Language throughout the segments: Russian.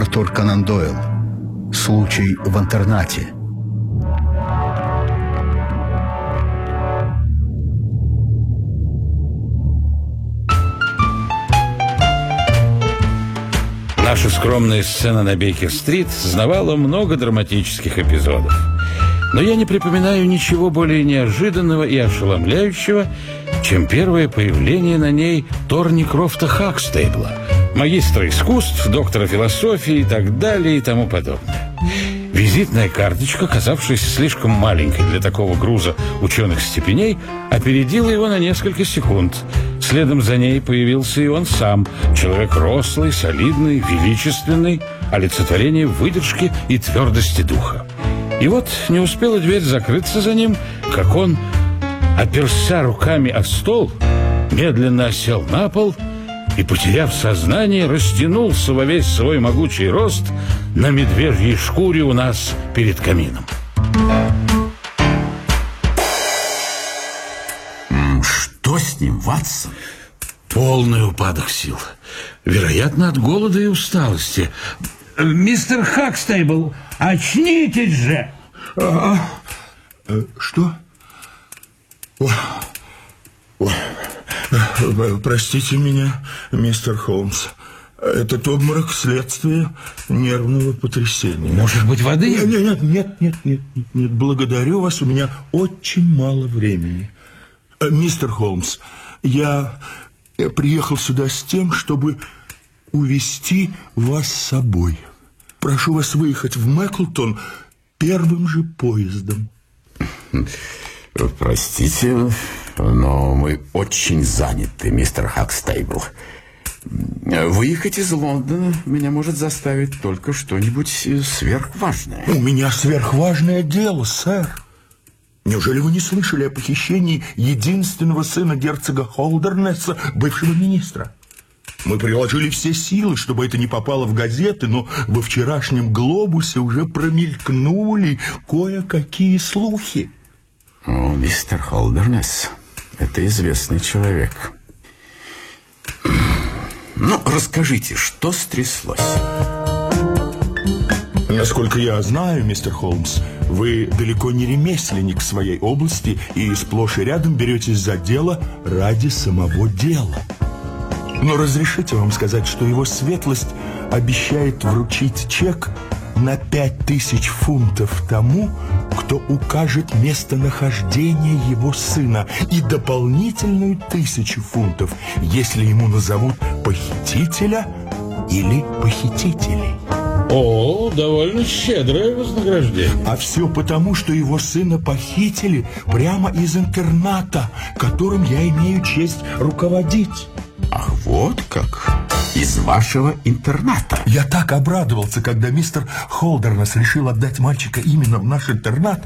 Артур Конан Дойл. Случай в интернате. Наша скромная сцена на Бейкер-стрит знавала много драматических эпизодов. Но я не припоминаю ничего более неожиданного и ошеломляющего, чем первое появление на ней Торни Крофта Хакстейбла, магистра искусств, доктора философии и так далее и тому подобное. Визитная карточка, казавшаяся слишком маленькой для такого груза ученых степеней, опередила его на несколько секунд. Следом за ней появился и он сам, человек рослый, солидный, величественный, олицетворение выдержки и твердости духа. И вот не успела дверь закрыться за ним, как он, оперся руками о стол, медленно осел на пол и, потеряв сознание, растянулся во весь свой могучий рост на медвежьей шкуре у нас перед камином. Что с ним, Ватсон? Полный упадок сил. Вероятно, от голода и усталости. Мистер Хакстейбл, очнитесь же! А, а, что? О, о, простите меня, мистер Холмс. Этот обморок следствие нервного потрясения. Может быть, воды? Нет, нет, нет, нет, нет, нет. Благодарю вас, у меня очень мало времени. Э, мистер Холмс, я приехал сюда с тем, чтобы увести вас с собой. Прошу вас выехать в Мэклтон первым же поездом. Простите, но мы очень заняты, мистер Хакстейбл. Выехать из Лондона меня может заставить только что-нибудь сверхважное. У меня сверхважное дело, сэр. Неужели вы не слышали о похищении единственного сына герцога Холдернесса, бывшего министра? Мы приложили все силы, чтобы это не попало в газеты, но во вчерашнем «Глобусе» уже промелькнули кое-какие слухи. О, мистер Холдернесс, это известный человек. Ну, расскажите, что стряслось? Насколько я знаю, мистер Холмс, вы далеко не ремесленник в своей области и сплошь и рядом беретесь за дело ради самого дела. Но разрешите вам сказать, что его светлость обещает вручить чек на пять тысяч фунтов тому, кто укажет местонахождение его сына, и дополнительную тысячу фунтов, если ему назовут похитителя или похитителей. О, довольно щедрое вознаграждение. А все потому, что его сына похитили прямо из интерната, которым я имею честь руководить. Ах, вот как из вашего интерната. Я так обрадовался, когда мистер Холдернес решил отдать мальчика именно в наш интернат,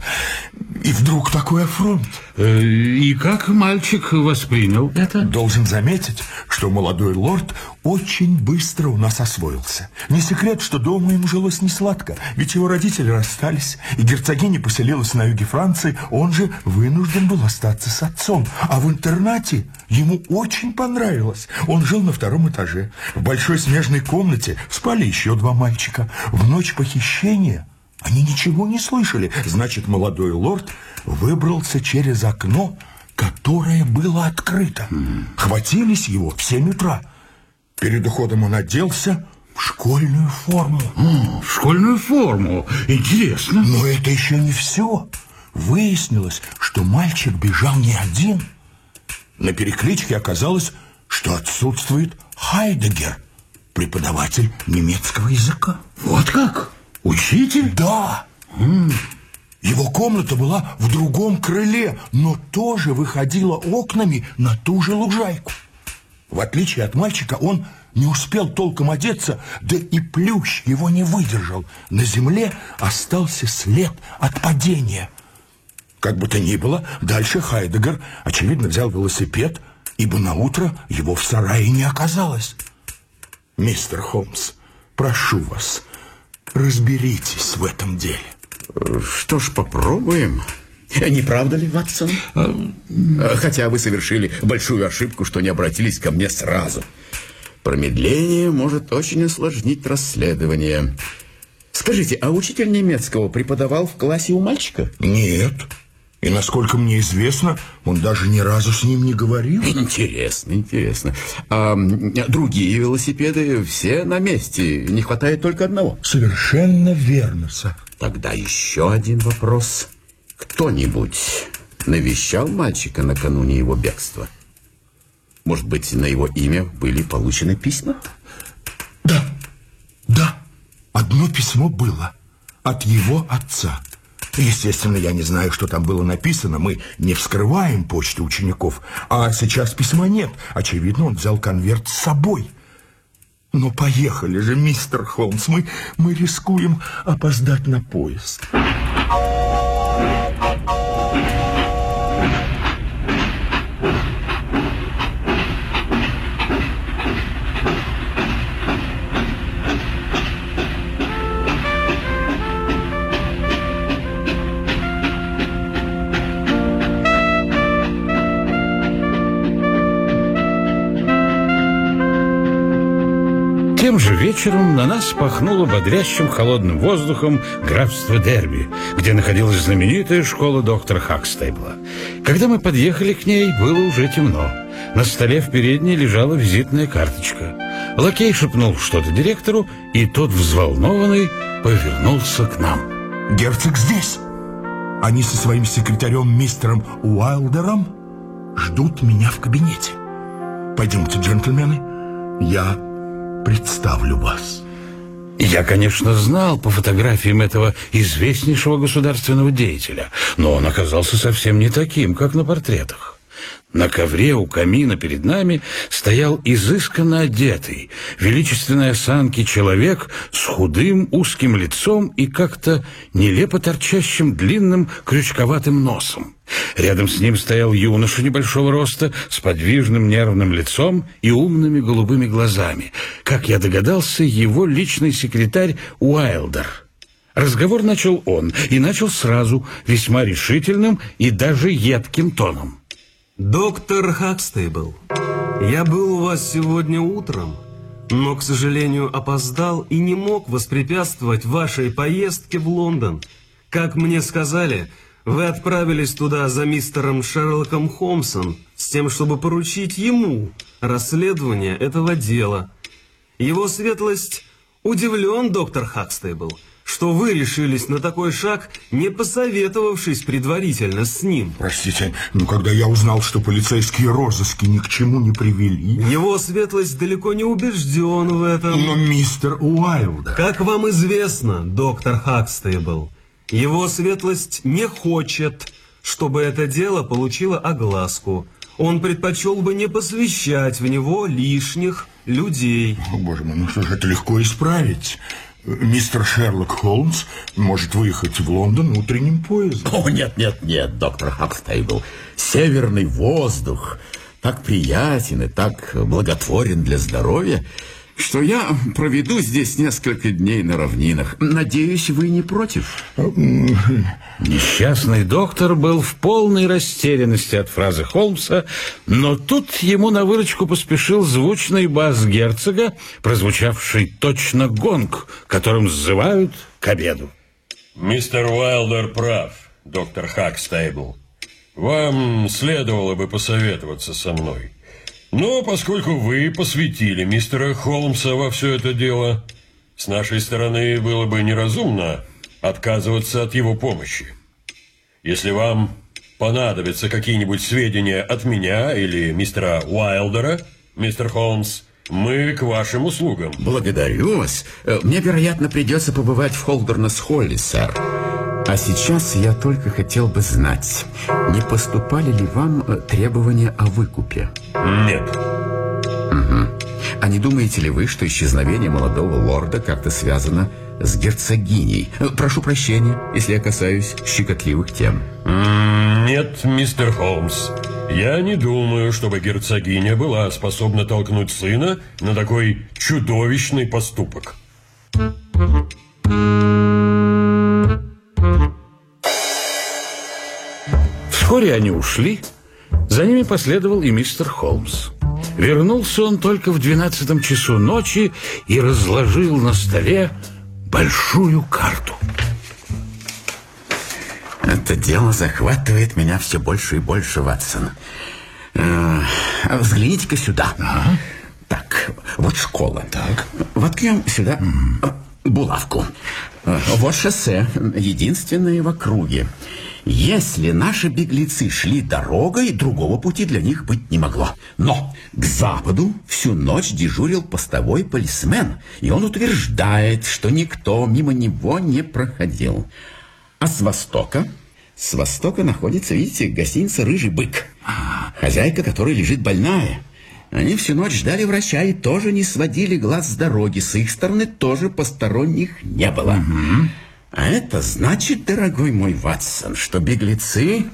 и вдруг такой афронт. Э, и как мальчик воспринял это? Должен заметить, что молодой лорд очень быстро у нас освоился. Не секрет, что дома ему жилось не сладко, ведь его родители расстались, и герцогиня поселилась на юге Франции, он же вынужден был остаться с отцом. А в интернате ему очень понравилось. Он жил на втором этаже. В большой смежной комнате спали еще два мальчика. В ночь похищения они ничего не слышали. Значит, молодой лорд выбрался через окно, которое было открыто. Хватились его в семь утра. Перед уходом он оделся в школьную форму. В школьную форму. Интересно. Но это еще не все. Выяснилось, что мальчик бежал не один. На перекличке оказалось, что отсутствует Хайдегер, преподаватель немецкого языка. Вот как? Учитель? Да. Его комната была в другом крыле, но тоже выходила окнами на ту же лужайку. В отличие от мальчика, он не успел толком одеться, да и плющ его не выдержал. На земле остался след от падения. Как бы то ни было, дальше Хайдегер, очевидно, взял велосипед, ибо на утро его в сарае не оказалось. Мистер Холмс, прошу вас, разберитесь в этом деле. Что ж, попробуем. Не правда ли, Ватсон? Хотя вы совершили большую ошибку, что не обратились ко мне сразу. Промедление может очень осложнить расследование. Скажите, а учитель немецкого преподавал в классе у мальчика? Нет. И, насколько мне известно, он даже ни разу с ним не говорил. Интересно, интересно. А другие велосипеды все на месте. Не хватает только одного. Совершенно верно, сэр. Тогда еще один вопрос. Кто-нибудь навещал мальчика накануне его бегства? Может быть, на его имя были получены письма? Да, да. Одно письмо было от его отца. Естественно, я не знаю, что там было написано. Мы не вскрываем почту учеников. А сейчас письма нет. Очевидно, он взял конверт с собой. Но поехали же, мистер Холмс. Мы, мы рискуем опоздать на поезд. Тем же вечером на нас пахнуло бодрящим холодным воздухом графства Дерби, где находилась знаменитая школа доктора Хакстейбла. Когда мы подъехали к ней, было уже темно. На столе в передней лежала визитная карточка. Лакей шепнул что-то директору, и тот, взволнованный, повернулся к нам. Герцог здесь. Они со своим секретарем мистером Уайлдером ждут меня в кабинете. Пойдемте, джентльмены. Я представлю вас. Я, конечно, знал по фотографиям этого известнейшего государственного деятеля, но он оказался совсем не таким, как на портретах. На ковре у камина перед нами стоял изысканно одетый, величественной осанки человек с худым узким лицом и как-то нелепо торчащим длинным крючковатым носом. Рядом с ним стоял юноша небольшого роста с подвижным нервным лицом и умными голубыми глазами. Как я догадался, его личный секретарь Уайлдер. Разговор начал он, и начал сразу, весьма решительным и даже едким тоном. Доктор Хакстейбл, я был у вас сегодня утром, но, к сожалению, опоздал и не мог воспрепятствовать вашей поездке в Лондон. Как мне сказали, вы отправились туда за мистером Шерлоком Холмсом с тем, чтобы поручить ему расследование этого дела. Его светлость удивлен, доктор Хакстейбл, что вы решились на такой шаг, не посоветовавшись предварительно с ним. Простите, но когда я узнал, что полицейские розыски ни к чему не привели... Его светлость далеко не убежден в этом. Но мистер Уайлдер... Как вам известно, доктор Хакстейбл, его светлость не хочет, чтобы это дело получило огласку. Он предпочел бы не посвящать в него лишних людей. О, боже мой, ну что же, это легко исправить. Мистер Шерлок Холмс может выехать в Лондон утренним поездом. О, нет, нет, нет, доктор Хакстейбл. Северный воздух так приятен и так благотворен для здоровья, что я проведу здесь несколько дней на равнинах. Надеюсь, вы не против? Несчастный доктор был в полной растерянности от фразы Холмса, но тут ему на выручку поспешил звучный бас герцога, прозвучавший точно гонг, которым сзывают к обеду. Мистер Уайлдер прав, доктор Хакстейбл. Вам следовало бы посоветоваться со мной. Но поскольку вы посвятили мистера Холмса во все это дело, с нашей стороны было бы неразумно отказываться от его помощи. Если вам понадобятся какие-нибудь сведения от меня или мистера Уайлдера, мистер Холмс, мы к вашим услугам. Благодарю вас. Э, Мне, вероятно, придется побывать в Холдернес-Холле, сэр. А сейчас я только хотел бы знать, не поступали ли вам э, требования о выкупе? Нет. А не думаете ли вы, что исчезновение молодого лорда как-то связано с герцогиней? Э, Прошу прощения, если я касаюсь щекотливых тем. Нет, мистер Холмс. Я не думаю, чтобы герцогиня была способна толкнуть сына на такой чудовищный поступок. Вскоре они ушли. За ними последовал и мистер Холмс. Вернулся он только в двенадцатом часу ночи и разложил на столе большую карту. Это дело захватывает меня все больше и больше, Ватсон. Э, Взгляните-ка сюда. Так, вот школа. Так. Воткнем сюда э, булавку. Э, Вот шоссе, единственное в округе. Если наши беглецы шли дорогой, другого пути для них быть не могло. Но к западу всю ночь дежурил постовой полисмен, и он утверждает, что никто мимо него не проходил. А с востока? С востока находится, видите, гостиница «Рыжий бык». Хозяйка, которая лежит больная. Они всю ночь ждали врача и тоже не сводили глаз с дороги. С их стороны тоже посторонних не было. А это значит, дорогой мой Ватсон, что беглецы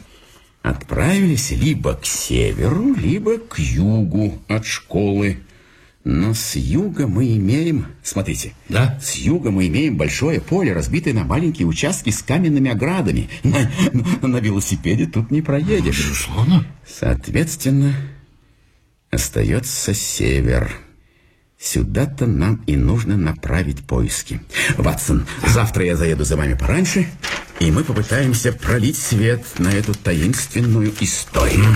отправились либо к северу, либо к югу от школы. Но с юга мы имеем... Смотрите. Да? С юга мы имеем большое поле, разбитое на маленькие участки с каменными оградами. На, на- на велосипеде тут не проедешь. Безусловно. Соответственно, остается север. Сюда-то нам и нужно направить поиски. Ватсон, завтра я заеду за вами пораньше, и мы попытаемся пролить свет на эту таинственную историю.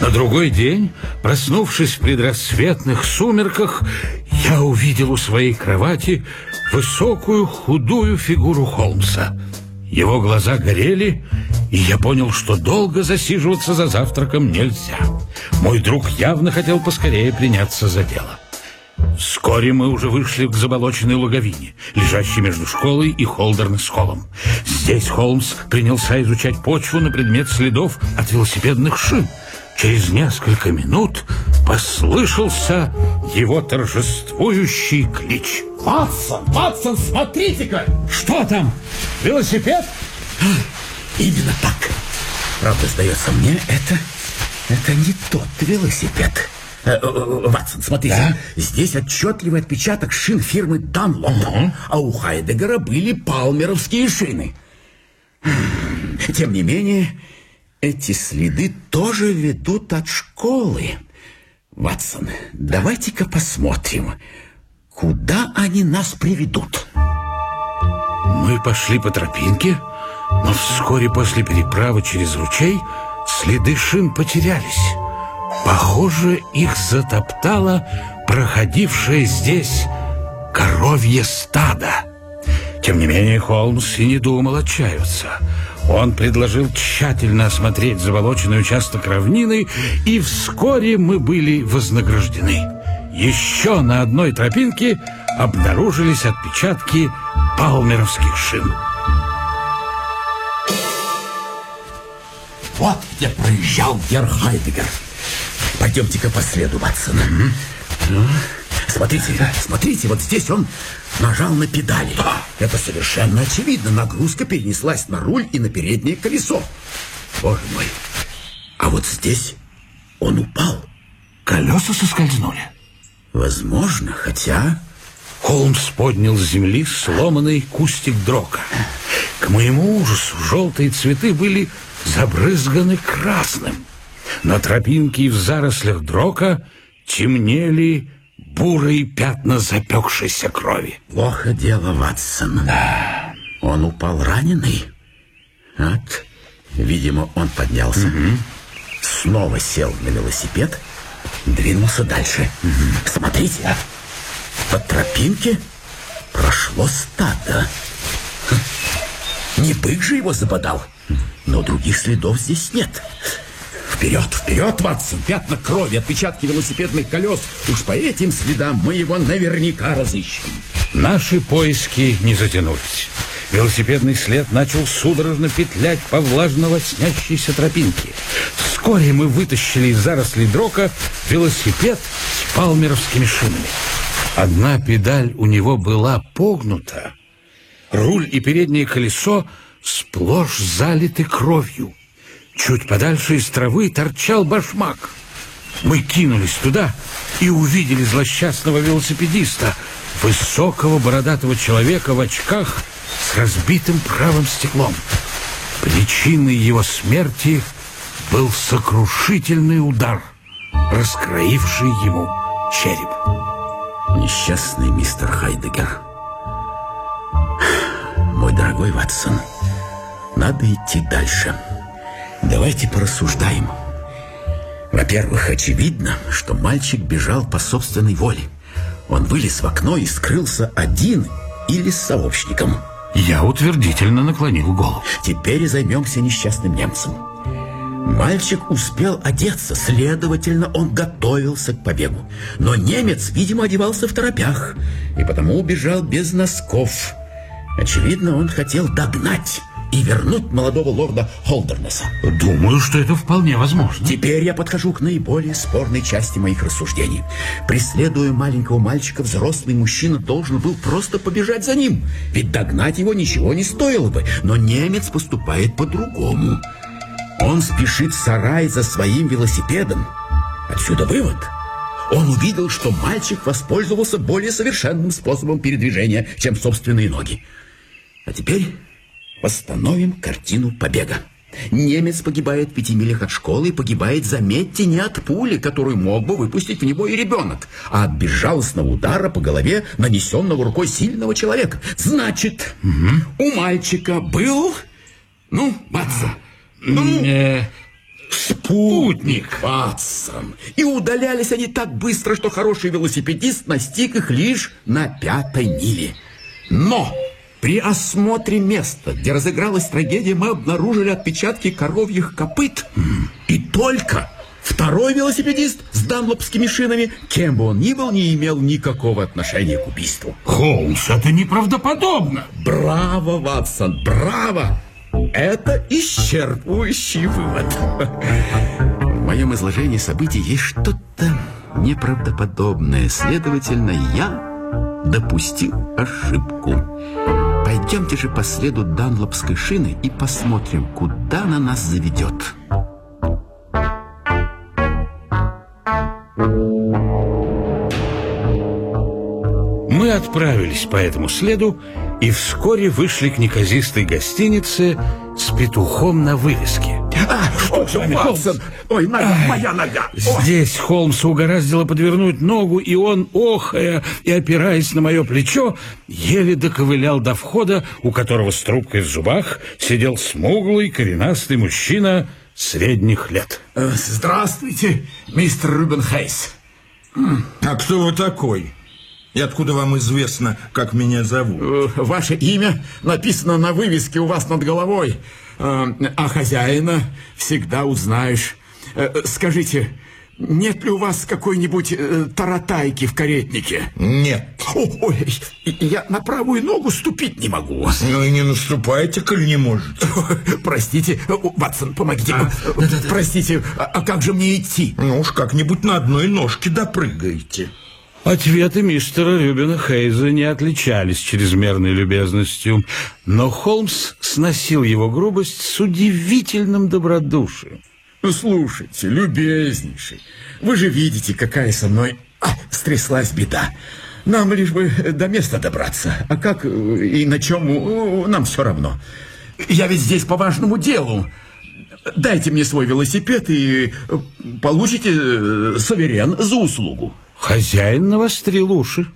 На другой день, проснувшись в предрассветных сумерках, я увидел у своей кровати высокую худую фигуру Холмса. Его глаза горели, и я понял, что долго засиживаться за завтраком нельзя. Мой друг явно хотел поскорее приняться за дело. Вскоре мы уже вышли к заболоченной луговине, лежащей между школой и Холдернес-холлом. Здесь Холмс принялся изучать почву на предмет следов от велосипедных шин. Через несколько минут послышался его торжествующий клич. Ватсон, Ватсон, смотрите-ка! Что там? Велосипед? Именно так. Правда, сдается мне, это, это не тот велосипед. Э, э, э, Ватсон, смотрите, Да? здесь отчетливый отпечаток шин фирмы Данлоп, а у Хайдегера были палмеровские шины. М, Тем не менее, эти следы тоже ведут от школы. Ватсон, давайте-ка посмотрим, куда они нас приведут. Мы пошли по тропинке, но вскоре после переправы через ручей следы шин потерялись. Похоже, их затоптало проходившее здесь коровье стадо. Тем не менее, Холмс и не думал отчаиваться. Он предложил тщательно осмотреть заболоченный участок равнины, и вскоре мы были вознаграждены. Еще на одной тропинке обнаружились отпечатки палмеровских шин. Вот где проезжал Герр Хайдегер. Пойдемте-ка по следу, Ватсон. Ну, Смотрите, смотрите, вот здесь он нажал на педали. Это совершенно очевидно. Нагрузка перенеслась на руль и на переднее колесо. Боже мой. А вот здесь он упал. Колеса соскользнули. Возможно, хотя... Холмс поднял с земли сломанный кустик дрока. К моему ужасу желтые цветы были забрызганы красным. На тропинке и в зарослях дрока темнели бурые пятна запекшейся крови. Плохо дело, Ватсон. Да. Он упал раненый. Вот. Видимо, он поднялся. Снова сел на велосипед. Двинулся дальше. Смотрите, а. По тропинке прошло стадо. Не бык же его забодал. Но других следов здесь нет. Вперед, вперед, Ватсон! Пятна крови, отпечатки велосипедных колес. Уж по этим следам мы его наверняка разыщем. Наши поиски не затянулись. Велосипедный след начал судорожно петлять по влажно снящейся тропинке. Вскоре мы вытащили из зарослей дрока велосипед с палмеровскими шинами. Одна педаль у него была погнута. Руль и переднее колесо сплошь залиты кровью. Чуть подальше из травы торчал башмак. Мы кинулись туда и увидели злосчастного велосипедиста, высокого бородатого человека в очках с разбитым правым стеклом. Причиной его смерти был сокрушительный удар, раскроивший ему череп. Несчастный мистер Хайдегер. Мой дорогой Ватсон, надо идти дальше. Давайте порассуждаем. Во-первых, очевидно, что мальчик бежал по собственной воле. Он вылез в окно и скрылся один или с сообщником. Я утвердительно наклонил голову. Теперь займемся несчастным немцем. Мальчик успел одеться, следовательно, он готовился к побегу. Но немец, видимо, одевался в торопях, и потому убежал без носков. Очевидно, он хотел догнать и вернуть молодого лорда Холдернеса. Думаю, что это вполне возможно. Теперь я подхожу к наиболее спорной части моих рассуждений. Преследуя маленького мальчика, взрослый мужчина должен был просто побежать за ним. Ведь догнать его ничего не стоило бы. Но немец поступает по-другому. Он спешит в сарай за своим велосипедом. Отсюда вывод. Он увидел, что мальчик воспользовался более совершенным способом передвижения, чем собственные ноги. А теперь восстановим картину побега. Немец погибает в пяти милях от школы и погибает, заметьте, не от пули, которую мог бы выпустить в него и ребенок, а от безжалостного удара по голове, нанесенного рукой сильного человека. Значит, у мальчика был... Ну, Ватсон, ну, Э, спутник. Ватсон. И удалялись они так быстро, что хороший велосипедист настиг их лишь на пятой миле. Но при осмотре места, где разыгралась трагедия, мы обнаружили отпечатки коровьих копыт. И только второй велосипедист с данлопскими шинами, кем бы он ни был, не имел никакого отношения к убийству. Холмс, это неправдоподобно. Браво, Ватсон, браво! Это исчерпывающий вывод. В моем изложении событий есть что-то неправдоподобное. Следовательно, я допустил ошибку. Пойдемте же по следу Данлопской шины и посмотрим, куда она нас заведет. Мы отправились по этому следу и вскоре вышли к неказистой гостинице с петухом на вывеске. А, что вами, Ватсон? Ой, нога, моя нога! Ой. Здесь Холмса угораздило подвернуть ногу, и он, охая и опираясь на мое плечо, еле доковылял до входа, у которого с трубкой в зубах сидел смуглый коренастый мужчина средних лет. Э, Здравствуйте, мистер Рубен Хейс. А кто вы такой? И откуда вам известно, как меня зовут? Э, Ваше имя написано на вывеске у вас над головой, а хозяина всегда узнаешь. Э, Скажите, нет ли у вас какой-нибудь э, таратайки в каретнике? Нет. О, Ой, я на правую ногу ступить не могу. Ну и не наступайте, коль не можете. Простите, э, Ватсон, помогите. Простите, а а как же мне идти? Ну уж как-нибудь на одной ножке допрыгаете. Ответы мистера Рюбина Хейза не отличались чрезмерной любезностью, но Холмс сносил его грубость с удивительным добродушием. Слушайте, любезнейший, вы же видите, какая со мной а, стряслась беда. Нам лишь бы до места добраться, а как э, и на чем э, нам все равно. Я ведь здесь по важному делу. Дайте мне свой велосипед и э, получите суверен за услугу. Хозяин навострил уши.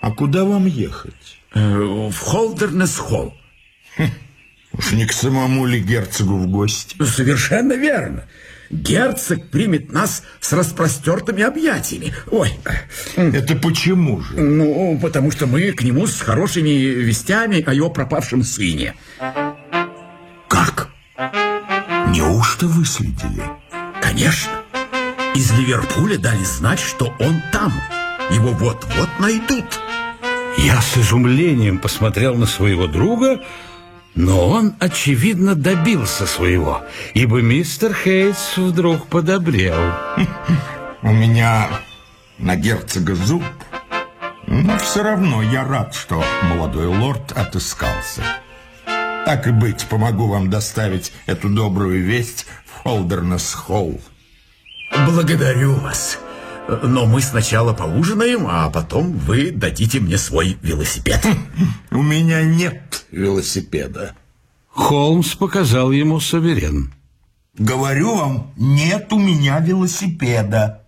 А куда вам ехать? Э, В Холдернес-холл. Уж не к самому ли герцогу в гости? Совершенно верно. Герцог примет нас с распростертыми объятиями. Ой, Это почему же? ну, потому что мы к нему с хорошими вестями о его пропавшем сыне. Как? Неужто выследили? Конечно. Из Ливерпуля дали знать, что он там. Его вот-вот найдут. Я с изумлением посмотрел на своего друга, но он, очевидно, добился своего, ибо мистер Хейтс вдруг подобрел. У меня на герцога зуб. Но все равно я рад, что молодой лорд отыскался. Так и быть, помогу вам доставить эту добрую весть в Холдернес-холл. Благодарю вас. Но мы сначала поужинаем, а потом вы дадите мне свой велосипед. У меня нет велосипеда. Холмс показал ему суверен. Говорю вам, нет у меня велосипеда.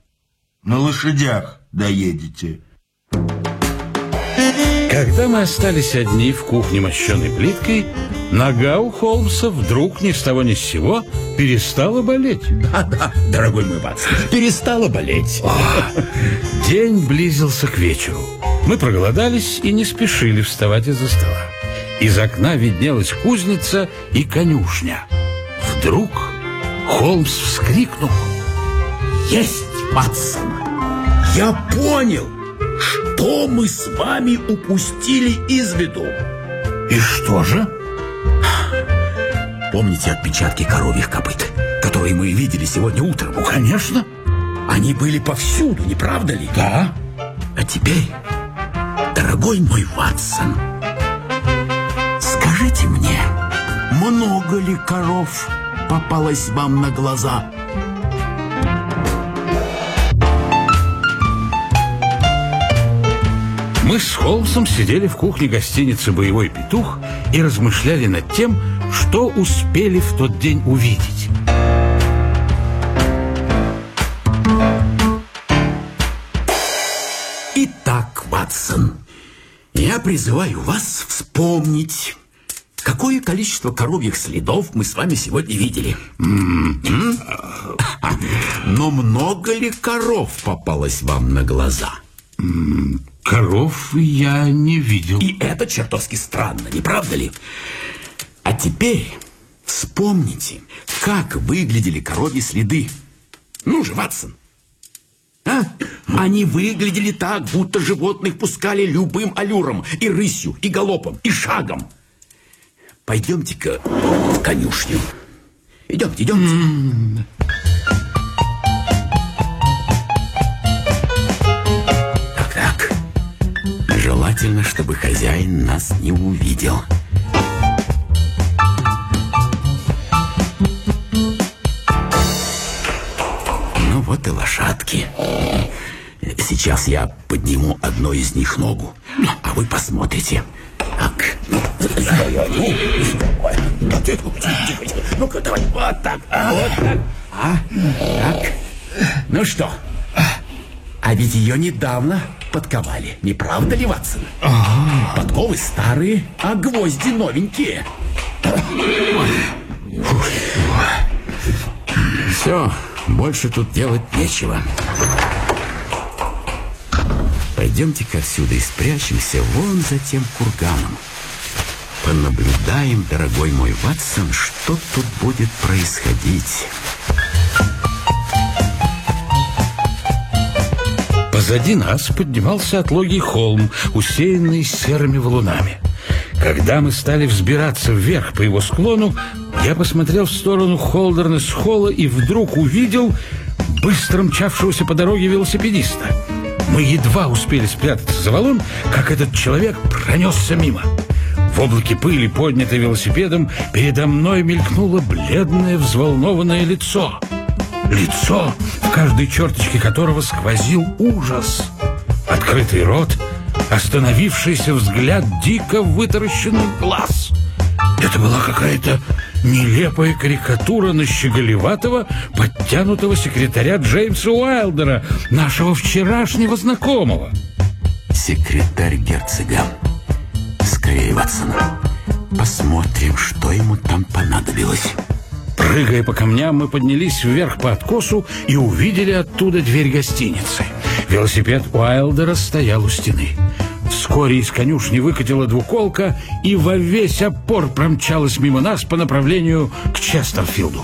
На лошадях доедете. Когда мы остались одни в кухне, мощенной плиткой, нога у Холмса вдруг ни с того ни с сего перестала болеть. Да-да, дорогой мой Ватсон, перестала болеть. День близился к вечеру. Мы проголодались и не спешили вставать из-за стола. Из окна виднелась кузница и конюшня. Вдруг Холмс вскрикнул. Есть, Ватсон, я понял, что мы с вами упустили из виду. И что же? Помните отпечатки коровьих копыт, которые мы видели сегодня утром? Ну, конечно. Они были повсюду, не правда ли? Да. А теперь, дорогой мой Ватсон, скажите мне, много ли коров попалось вам на глаза? Мы с Холмсом сидели в кухне гостиницы «Боевой петух» и размышляли над тем, что успели в тот день увидеть. Итак, Ватсон, я призываю вас вспомнить, какое количество коровьих следов мы с вами сегодня видели. М? Но много ли коров попалось вам на глаза? Коров я не видел. И это чертовски странно, не правда ли? А теперь вспомните, как выглядели коровьи следы. Ну же, Ватсон. А? Они выглядели так, будто животных пускали любым аллюром, и рысью, и галопом, и шагом. Пойдемте-ка в конюшню. Идемте, идемте. Желательно, чтобы хозяин нас не увидел. Ну вот и лошадки. Сейчас я подниму одной из них ногу, а вы посмотрите. Так. Ну-ка, давай, вот так, вот так. А, так. Ну что, а ведь ее недавно подковали, не правда ли, Ватсон? Подковы старые, а гвозди новенькие. Все, больше тут делать нечего. Пойдемте-ка отсюда и спрячемся вон за тем курганом. Понаблюдаем, дорогой мой Ватсон, что тут будет происходить. Позади нас поднимался отлогий холм, усеянный серыми валунами. Когда мы стали взбираться вверх по его склону, я посмотрел в сторону Холдернес-холла и вдруг увидел быстро мчавшегося по дороге велосипедиста. Мы едва успели спрятаться за валун, как этот человек пронесся мимо. В облаке пыли, поднятой велосипедом, передо мной мелькнуло бледное, взволнованное лицо. Лицо, в каждой черточке которого сквозил ужас. Открытый рот, остановившийся взгляд дико вытаращенных глаз. Это была какая-то нелепая карикатура на щеголеватого, подтянутого секретаря Джеймса Уайлдера, нашего вчерашнего знакомого. Секретарь герцога. Скорее, Ватсон. Посмотрим, что ему там понадобилось. Прыгая по камням, мы поднялись вверх по откосу и увидели оттуда дверь гостиницы. Велосипед Уайлдера стоял у стены. Вскоре из конюшни выкатила двуколка и во весь опор промчалась мимо нас по направлению к Честерфилду.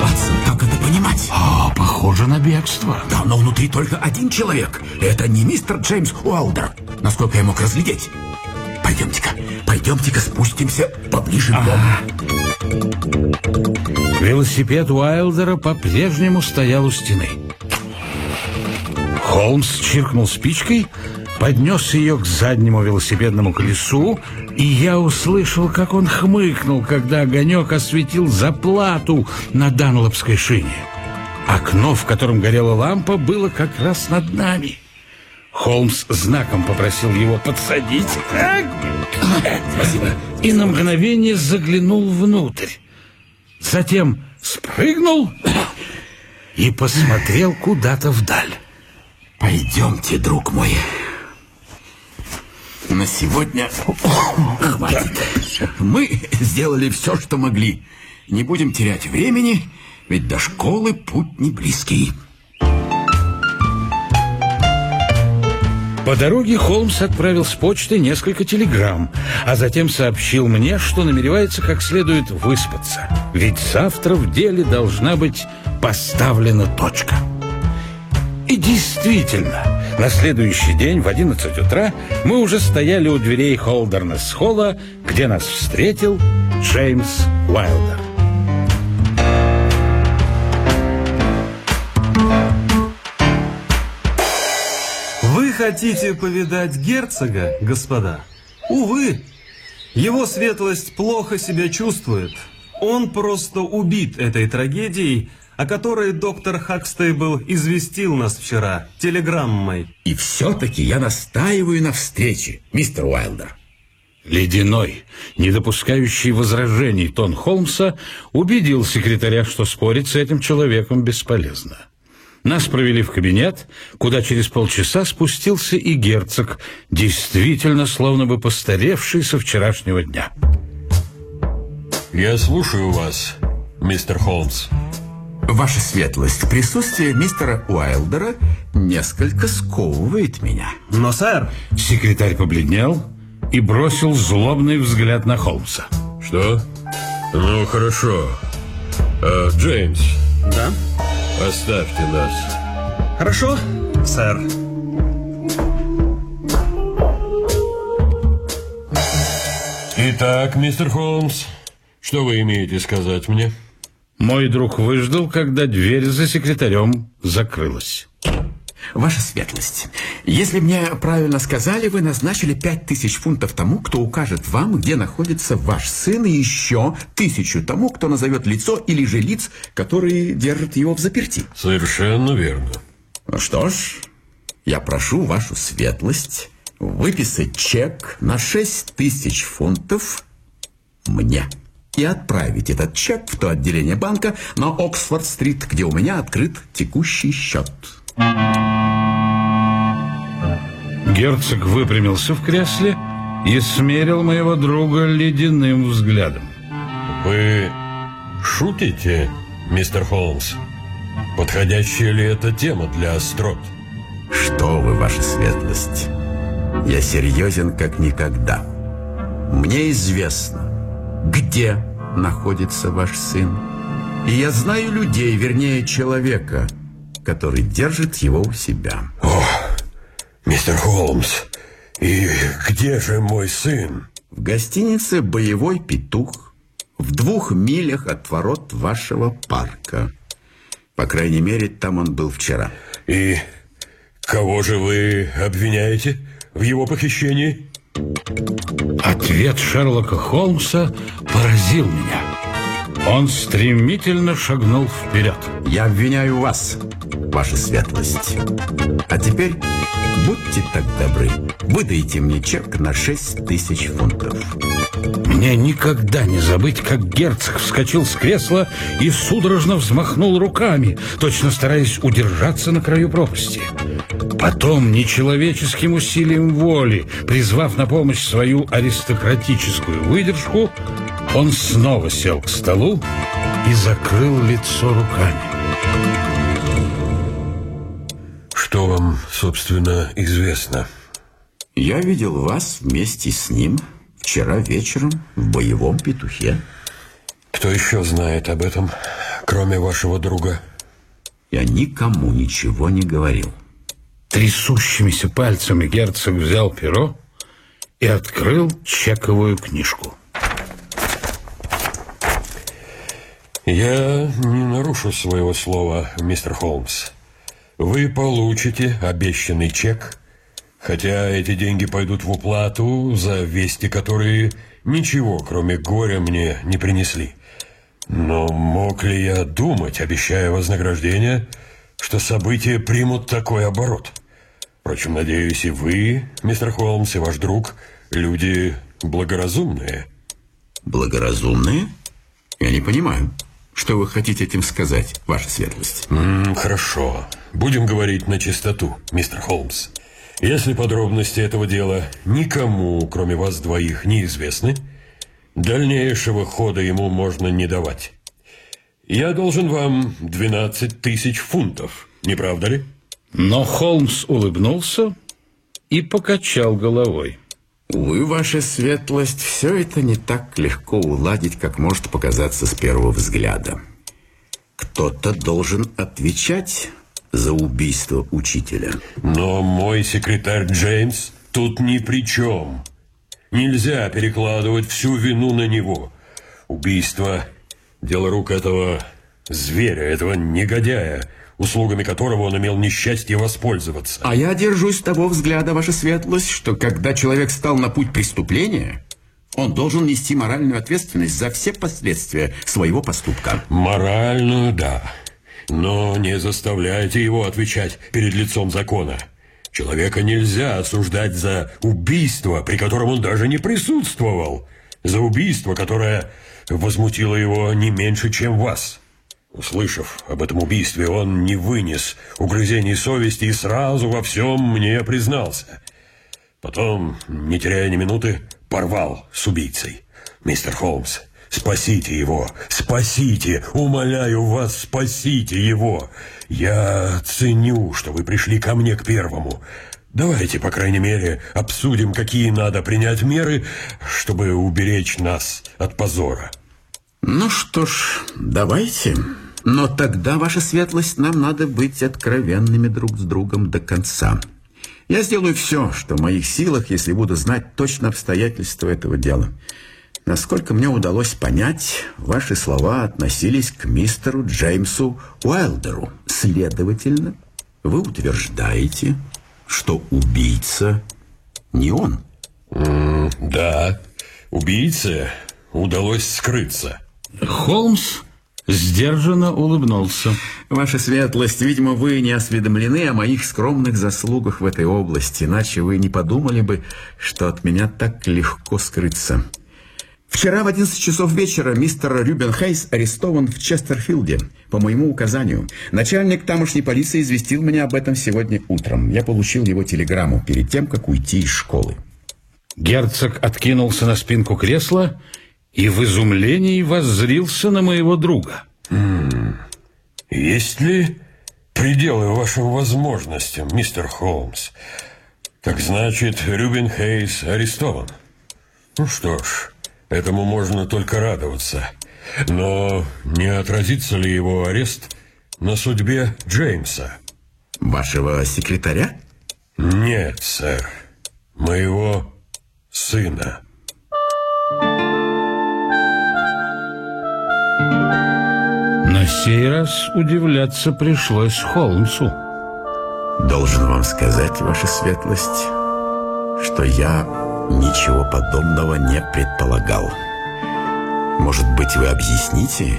Ватсон, как это понимать? А, похоже на бегство. Да, но внутри только один человек. Это не мистер Джеймс Уайлдер, насколько я мог разглядеть. Пойдемте-ка, пойдемте-ка спустимся поближе к дому. Велосипед Уайлдера по-прежнему стоял у стены. Холмс чиркнул спичкой, поднес ее к заднему велосипедному колесу, и я услышал, как он хмыкнул, когда огонек осветил заплату на данлопской шине. Окно, в котором горела лампа, было как раз над нами. Холмс знаком попросил его подсадить. Спасибо. И на мгновение заглянул внутрь. Затем спрыгнул и посмотрел куда-то вдаль. Пойдемте, друг мой. На сегодня хватит. Мы сделали все, что могли. Не будем терять времени, ведь до школы путь не близкий. По дороге Холмс отправил с почты несколько телеграмм, а затем сообщил мне, что намеревается как следует выспаться. Ведь завтра в деле должна быть поставлена точка. И действительно, на следующий день в 11 утра мы уже стояли у дверей Холдернес-холла, где нас встретил Джеймс Уайлдер. Хотите повидать герцога, господа? Увы, его светлость плохо себя чувствует. Он просто убит этой трагедией, о которой доктор Хакстейбл известил нас вчера телеграммой. И все-таки я настаиваю на встрече, мистер Уайлдер. Ледяной, не допускающий возражений тон Холмса, убедил секретаря, что спорить с этим человеком бесполезно. Нас провели в кабинет, куда через полчаса спустился и герцог, действительно словно бы постаревший со вчерашнего дня. Я слушаю вас, мистер Холмс. Ваша светлость, присутствие мистера Уайлдера несколько сковывает меня. Но, сэр, Секретарь побледнел и бросил злобный взгляд на Холмса. Что? Ну, хорошо. А, Джеймс, да? Оставьте нас. Хорошо, сэр. Итак, мистер Холмс, что вы имеете сказать мне? Мой друг выждал, когда дверь за секретарем закрылась. Ваша светлость, если мне правильно сказали, вы назначили пять тысяч фунтов тому, кто укажет вам, где находится ваш сын, и еще тысячу тому, кто назовет лицо или же лиц, которые держат его в заперти. Совершенно верно. Ну что ж, я прошу вашу светлость выписать чек на шесть тысяч фунтов мне и отправить этот чек в то отделение банка на Оксфорд-стрит, где у меня открыт текущий счет. Герцог выпрямился в кресле и смерил моего друга ледяным взглядом. Вы шутите, мистер Холмс? Подходящая ли эта тема для острот? Что вы, ваша светлость? Я серьезен как никогда. Мне известно, где находится ваш сын. И я знаю людей, вернее, человека, который держит его у себя. Мистер Холмс, и где же мой сын? В гостинице «Боевой петух» в двух милях от ворот вашего парка. По крайней мере, там он был вчера. И кого же вы обвиняете в его похищении? Ответ Шерлока Холмса поразил меня. Он стремительно шагнул вперед. Я обвиняю вас, ваша светлость. А теперь будьте так добры, выдайте мне чек на шесть тысяч фунтов. Мне никогда не забыть, как герцог вскочил с кресла и судорожно взмахнул руками, точно стараясь удержаться на краю пропасти. Потом, нечеловеческим усилием воли, призвав на помощь свою аристократическую выдержку, он снова сел к столу и закрыл лицо руками. Что вам, собственно, известно? Я видел вас вместе с ним вчера вечером в боевом петухе. Кто еще знает об этом, кроме вашего друга? Я никому ничего не говорил. Трясущимися пальцами герцог взял перо и открыл чековую книжку. Я не нарушу своего слова, мистер Холмс. Вы получите обещанный чек, хотя эти деньги пойдут в уплату за вести, которые ничего, кроме горя, мне не принесли. Но мог ли я думать, обещая вознаграждение, что события примут такой оборот? Впрочем, надеюсь, и вы, мистер Холмс, и ваш друг, люди благоразумные. Благоразумные? Я не понимаю. Что вы хотите этим сказать, ваша светлость? М, хорошо. Будем говорить на чистоту, мистер Холмс. Если подробности этого дела никому, кроме вас двоих, неизвестны, дальнейшего хода ему можно не давать. Я должен вам 12 тысяч фунтов, не правда ли? Но Холмс улыбнулся и покачал головой. Увы, ваша светлость, все это не так легко уладить, как может показаться с первого взгляда. Кто-то должен отвечать за убийство учителя. Но мой секретарь Джеймс тут ни при чем. Нельзя перекладывать всю вину на него. Убийство – дело рук этого зверя, этого негодяя, услугами которого он имел несчастье воспользоваться. А я держусь того взгляда, ваша светлость, что когда человек стал на путь преступления, он должен нести моральную ответственность за все последствия своего поступка. Моральную – да. Но не заставляйте его отвечать перед лицом закона. Человека нельзя осуждать за убийство, при котором он даже не присутствовал. За убийство, которое возмутило его не меньше, чем вас. Услышав об этом убийстве, он не вынес угрызений совести и сразу во всем мне признался. Потом, не теряя ни минуты, порвал с убийцей. Мистер Холмс, спасите его, спасите, умоляю вас, спасите его. Я ценю, что вы пришли ко мне к первому. Давайте, по крайней мере, обсудим, какие надо принять меры, чтобы уберечь нас от позора. Ну что ж, давайте. Но тогда, ваша светлость, нам надо быть откровенными друг с другом до конца. Я сделаю все, что в моих силах, если буду знать точно обстоятельства этого дела. Насколько мне удалось понять, ваши слова относились к мистеру Джеймсу Уайлдеру. Следовательно, вы утверждаете, что убийца не он. М, да, убийце удалось скрыться. Холмс сдержанно улыбнулся. Ваша светлость, видимо, вы не осведомлены о моих скромных заслугах в этой области, иначе вы не подумали бы, что от меня так легко скрыться. Вчера в 11 часов вечера мистер Рюбен Хейс арестован в Честерфилде по моему указанию. Начальник тамошней полиции известил меня об этом сегодня утром. Я получил его телеграмму перед тем, как уйти из школы. Герцог откинулся на спинку кресла и в изумлении воззрился на моего друга. Есть ли пределы вашим возможностям, мистер Холмс? Так значит, Рюбин Хейс арестован. Ну что ж, этому можно только радоваться. Но не отразится ли его арест на судьбе Джеймса? Вашего секретаря? Нет, сэр. Моего сына. На сей раз удивляться пришлось Холмсу. Должен вам сказать, ваша светлость, что я ничего подобного не предполагал. Может быть, вы объясните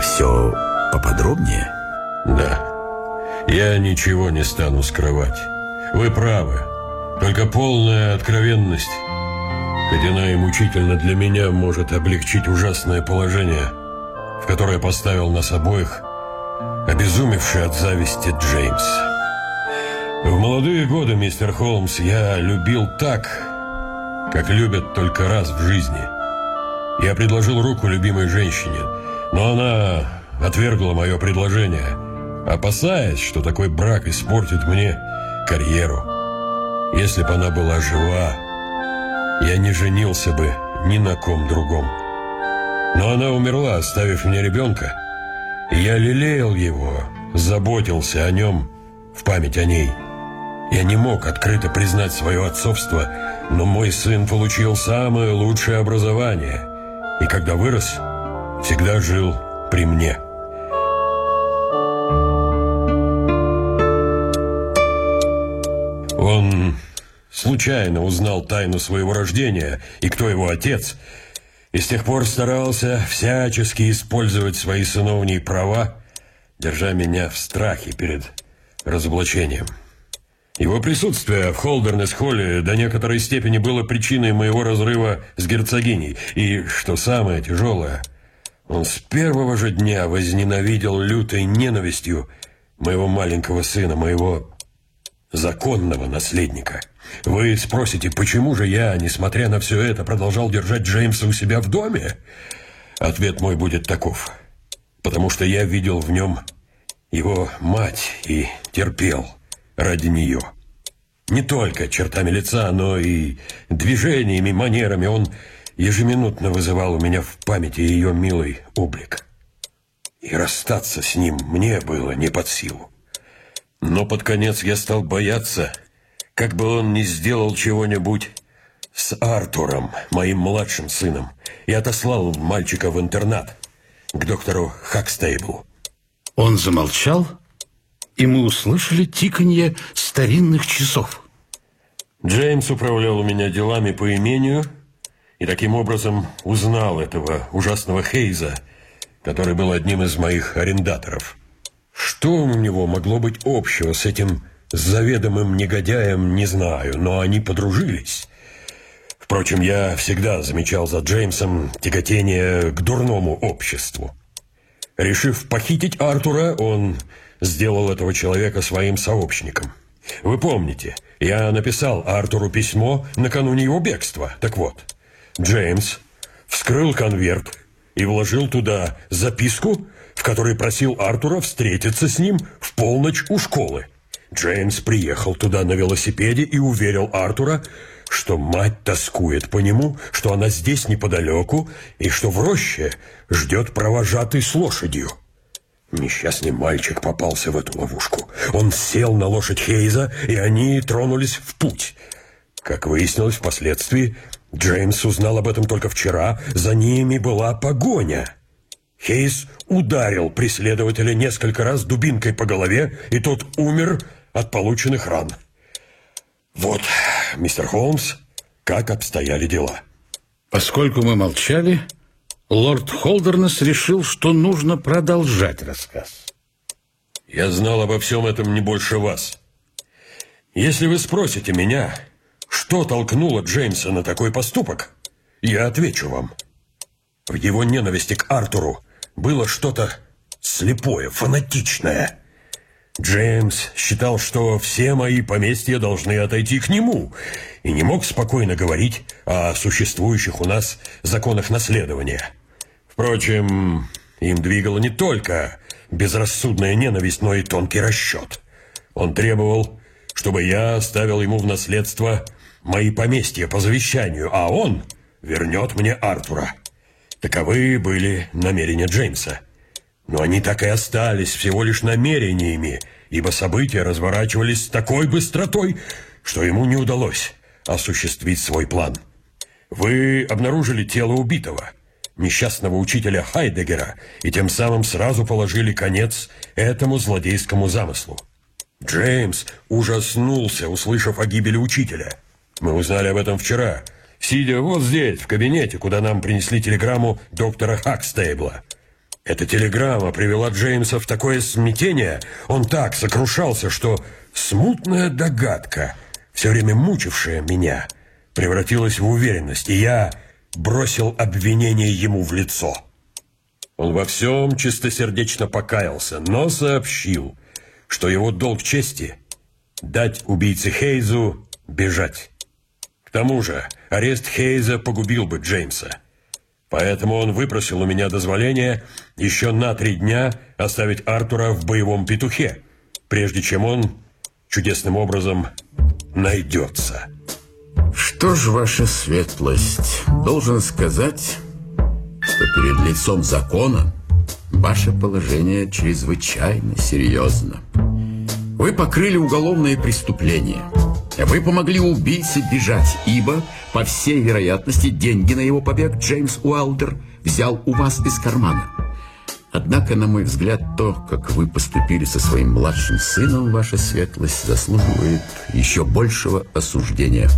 все поподробнее? Да. Я ничего не стану скрывать. Вы правы. Только полная откровенность, хоть она и мучительно для меня, может облегчить ужасное положение, в которое поставил нас обоих обезумевший от зависти Джеймс. В молодые годы, мистер Холмс, я любил так, как любят только раз в жизни. Я предложил руку любимой женщине, но она отвергла мое предложение, опасаясь, что такой брак испортит мне карьеру. Если бы она была жива, я не женился бы ни на ком другом. Но она умерла, оставив мне ребенка, я лелеял его, заботился о нем в память о ней. Я не мог открыто признать свое отцовство, но мой сын получил самое лучшее образование, и когда вырос, всегда жил при мне. Он случайно узнал тайну своего рождения и кто его отец, и с тех пор старался всячески использовать свои сыновние права, держа меня в страхе перед разоблачением. Его присутствие в Холдернес-холле до некоторой степени было причиной моего разрыва с герцогиней. И, что самое тяжелое, он с первого же дня возненавидел лютой ненавистью моего маленького сына, моего законного наследника. Вы спросите, почему же я, несмотря на все это, продолжал держать Джеймса у себя в доме? Ответ мой будет таков. Потому что я видел в нем его мать и терпел ради нее. Не только чертами лица, но и движениями, манерами он ежеминутно вызывал у меня в памяти ее милый облик. И расстаться с ним мне было не под силу. Но под конец я стал бояться, как бы он не сделал чего-нибудь с Артуром, моим младшим сыном, и отослал мальчика в интернат к доктору Хакстейблу. Он замолчал, и мы услышали тиканье старинных часов. Джеймс управлял у меня делами по имению и таким образом узнал этого ужасного Хейза, который был одним из моих арендаторов. Что у него могло быть общего с этим заведомым негодяем, не знаю, но они подружились. Впрочем, я всегда замечал за Джеймсом тяготение к дурному обществу. Решив похитить Артура, он сделал этого человека своим сообщником. Вы помните, я написал Артуру письмо накануне его бегства. Так вот, Джеймс вскрыл конверт и вложил туда записку, в которой просил Артура встретиться с ним в полночь у школы. Джеймс приехал туда на велосипеде и уверил Артура, что мать тоскует по нему, что она здесь неподалеку и что в роще ждет провожатый с лошадью. Несчастный мальчик попался в эту ловушку. Он сел на лошадь Хейза, и они тронулись в путь. Как выяснилось впоследствии, Джеймс узнал об этом только вчера, за ними была погоня. Хейз ударил преследователя несколько раз дубинкой по голове, и тот умер от полученных ран. Вот, мистер Холмс, как обстояли дела. Поскольку мы молчали, лорд Холдернес решил, что нужно продолжать рассказ. Я знал обо всем этом не больше вас. Если вы спросите меня, что толкнуло Джеймса на такой поступок, я отвечу вам. В его ненависти к Артуру было что-то слепое, фанатичное – Джеймс считал, что все мои поместья должны отойти к нему, и не мог спокойно говорить о существующих у нас законах наследования. Впрочем, им двигала не только безрассудная ненависть, но и тонкий расчет. Он требовал, чтобы я оставил ему в наследство мои поместья по завещанию, а он вернет мне Артура. Таковы были намерения Джеймса. Но они так и остались всего лишь намерениями, ибо события разворачивались с такой быстротой, что ему не удалось осуществить свой план. Вы обнаружили тело убитого, несчастного учителя Хайдегера, и тем самым сразу положили конец этому злодейскому замыслу. Джеймс ужаснулся, услышав о гибели учителя. Мы узнали об этом вчера, сидя вот здесь, в кабинете, куда нам принесли телеграмму доктора Хакстейбла. Эта телеграмма привела Джеймса в такое смятение, он так сокрушался, что смутная догадка, все время мучившая меня, превратилась в уверенность, и я бросил обвинение ему в лицо. Он во всем чистосердечно покаялся, но сообщил, что его долг чести – дать убийце Хейзу бежать. Тому же арест Хейза погубил бы Джеймса – Поэтому он выпросил у меня дозволение еще на три дня оставить Артура в боевом петухе, прежде чем он чудесным образом найдется. Что ж, ваша светлость, должен сказать, что перед лицом закона ваше положение чрезвычайно серьезно. Вы покрыли уголовное преступление – вы помогли убийце бежать, ибо, по всей вероятности, деньги на его побег Джеймс Уайлдер взял у вас из кармана. Однако, на мой взгляд, то, как вы поступили со своим младшим сыном, ваша светлость, заслуживает еще большего осуждения.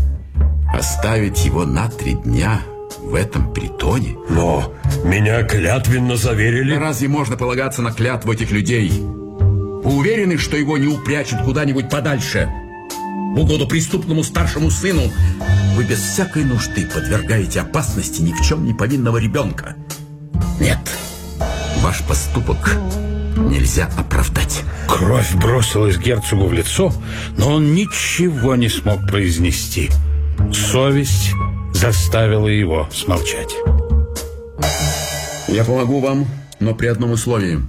Оставить его на три дня в этом притоне? Но меня клятвенно заверили... Разве можно полагаться на клятву этих людей? Вы уверены, что его не упрячут куда-нибудь подальше? Угоду преступному старшему сыну, вы без всякой нужды подвергаете опасности ни в чем не повинного ребенка. Нет, ваш поступок нельзя оправдать. Кровь бросилась герцогу в лицо, но он ничего не смог произнести. Совесть заставила его смолчать. Я помогу вам, но при одном условии.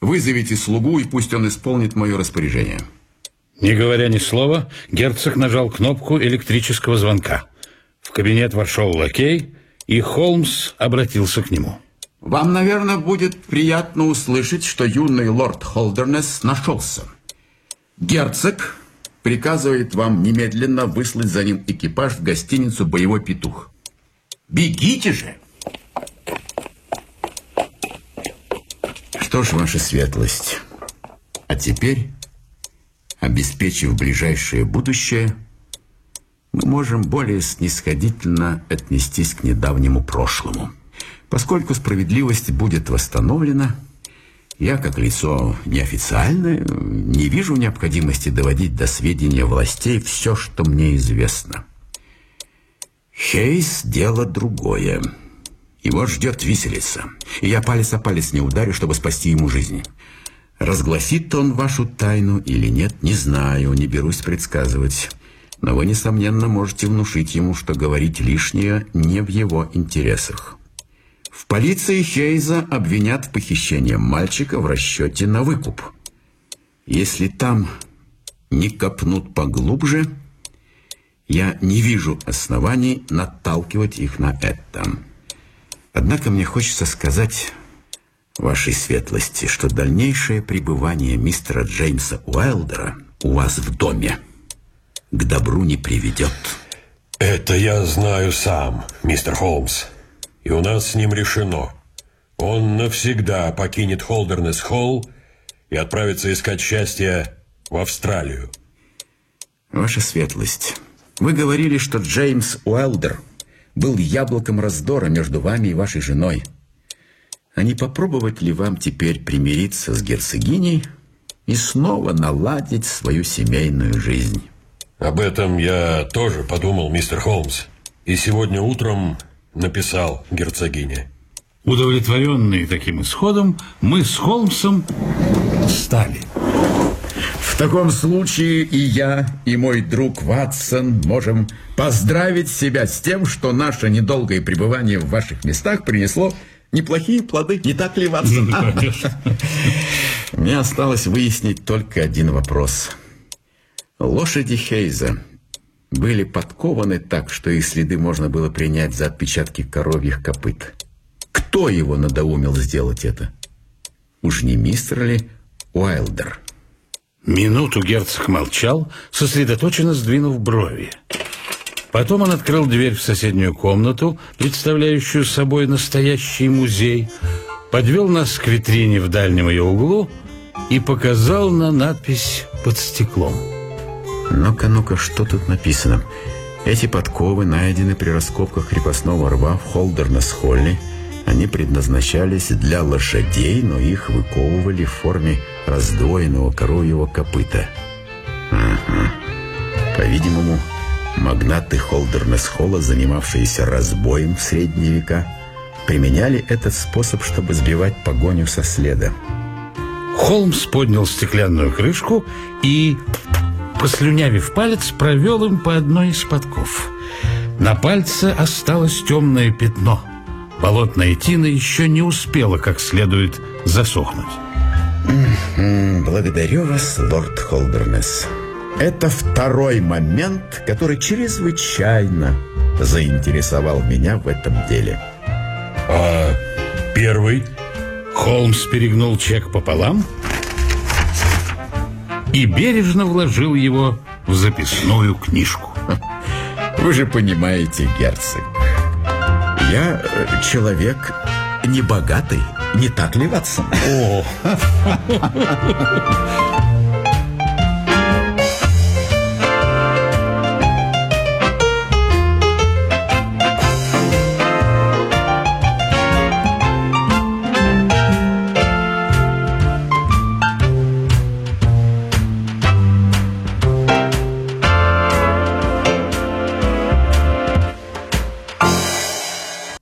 Вызовите слугу, и пусть он исполнит мое распоряжение. Не говоря ни слова, герцог нажал кнопку электрического звонка. В кабинет вошел лакей, и Холмс обратился к нему. Вам, наверное, будет приятно услышать, что юный лорд Холдернес нашелся. Герцог приказывает вам немедленно выслать за ним экипаж в гостиницу «Боевой петух». Бегите же! Что ж, ваша светлость, а теперь, обеспечив ближайшее будущее, мы можем более снисходительно отнестись к недавнему прошлому. Поскольку справедливость будет восстановлена, я, как лицо неофициальное, не вижу необходимости доводить до сведения властей все, что мне известно. Хейс – дело другое. Его ждет виселица, и я палец о палец не ударю, чтобы спасти ему жизнь. Разгласит он вашу тайну или нет, не знаю, не берусь предсказывать. Но вы, несомненно, можете внушить ему, что говорить лишнее не в его интересах. В полиции Хейза обвинят в похищении мальчика в расчете на выкуп. Если там не копнут поглубже, я не вижу оснований наталкивать их на это. Однако мне хочется сказать вашей светлости, что дальнейшее пребывание мистера Джеймса Уайлдера у вас в доме к добру не приведет. Это я знаю сам, мистер Холмс. И у нас с ним решено. Он навсегда покинет Холдернес-Холл и отправится искать счастья в Австралию. Ваша светлость, вы говорили, что Джеймс Уайлдер был яблоком раздора между вами и вашей женой. А не попробовать ли вам теперь примириться с герцогиней и снова наладить свою семейную жизнь? Об этом я тоже подумал, мистер Холмс. И сегодня утром написал герцогине. Удовлетворенные таким исходом, мы с Холмсом стали. В таком случае и я, и мой друг Ватсон можем поздравить себя с тем, что наше недолгое пребывание в ваших местах принесло неплохие плоды. Не так ли, Ватсон? Мне осталось выяснить только один вопрос. Лошади Хейза были подкованы так, что их следы можно было принять за отпечатки коровьих копыт. Кто его надоумил сделать это? Уж не мистер ли Уайлдер? Минуту герцог молчал, сосредоточенно сдвинув брови. Потом он открыл дверь в соседнюю комнату, представляющую собой настоящий музей, подвел нас к витрине в дальнем ее углу и показал на надпись под стеклом. Ну-ка, ну-ка, что тут написано? Эти подковы найдены при раскопках крепостного рва в Холдернес-Холле. Они предназначались для лошадей, но их выковывали в форме раздвоенного коровьего копыта. По-видимому, магнаты Холдернес-Холла, занимавшиеся разбоем в средние века, применяли этот способ, чтобы сбивать погоню со следа. Холмс поднял стеклянную крышку и послюнявив палец, провел им по одной из подков. На пальце осталось темное пятно. Болотная тина еще не успела как следует засохнуть. Благодарю вас, лорд Холдернес. Это второй момент, который чрезвычайно заинтересовал меня в этом деле. А первый? Холмс перегнул чек пополам и бережно вложил его в записную книжку. Вы же понимаете, герцог, я э, человек небогатый, не так ли, Ватсон? О!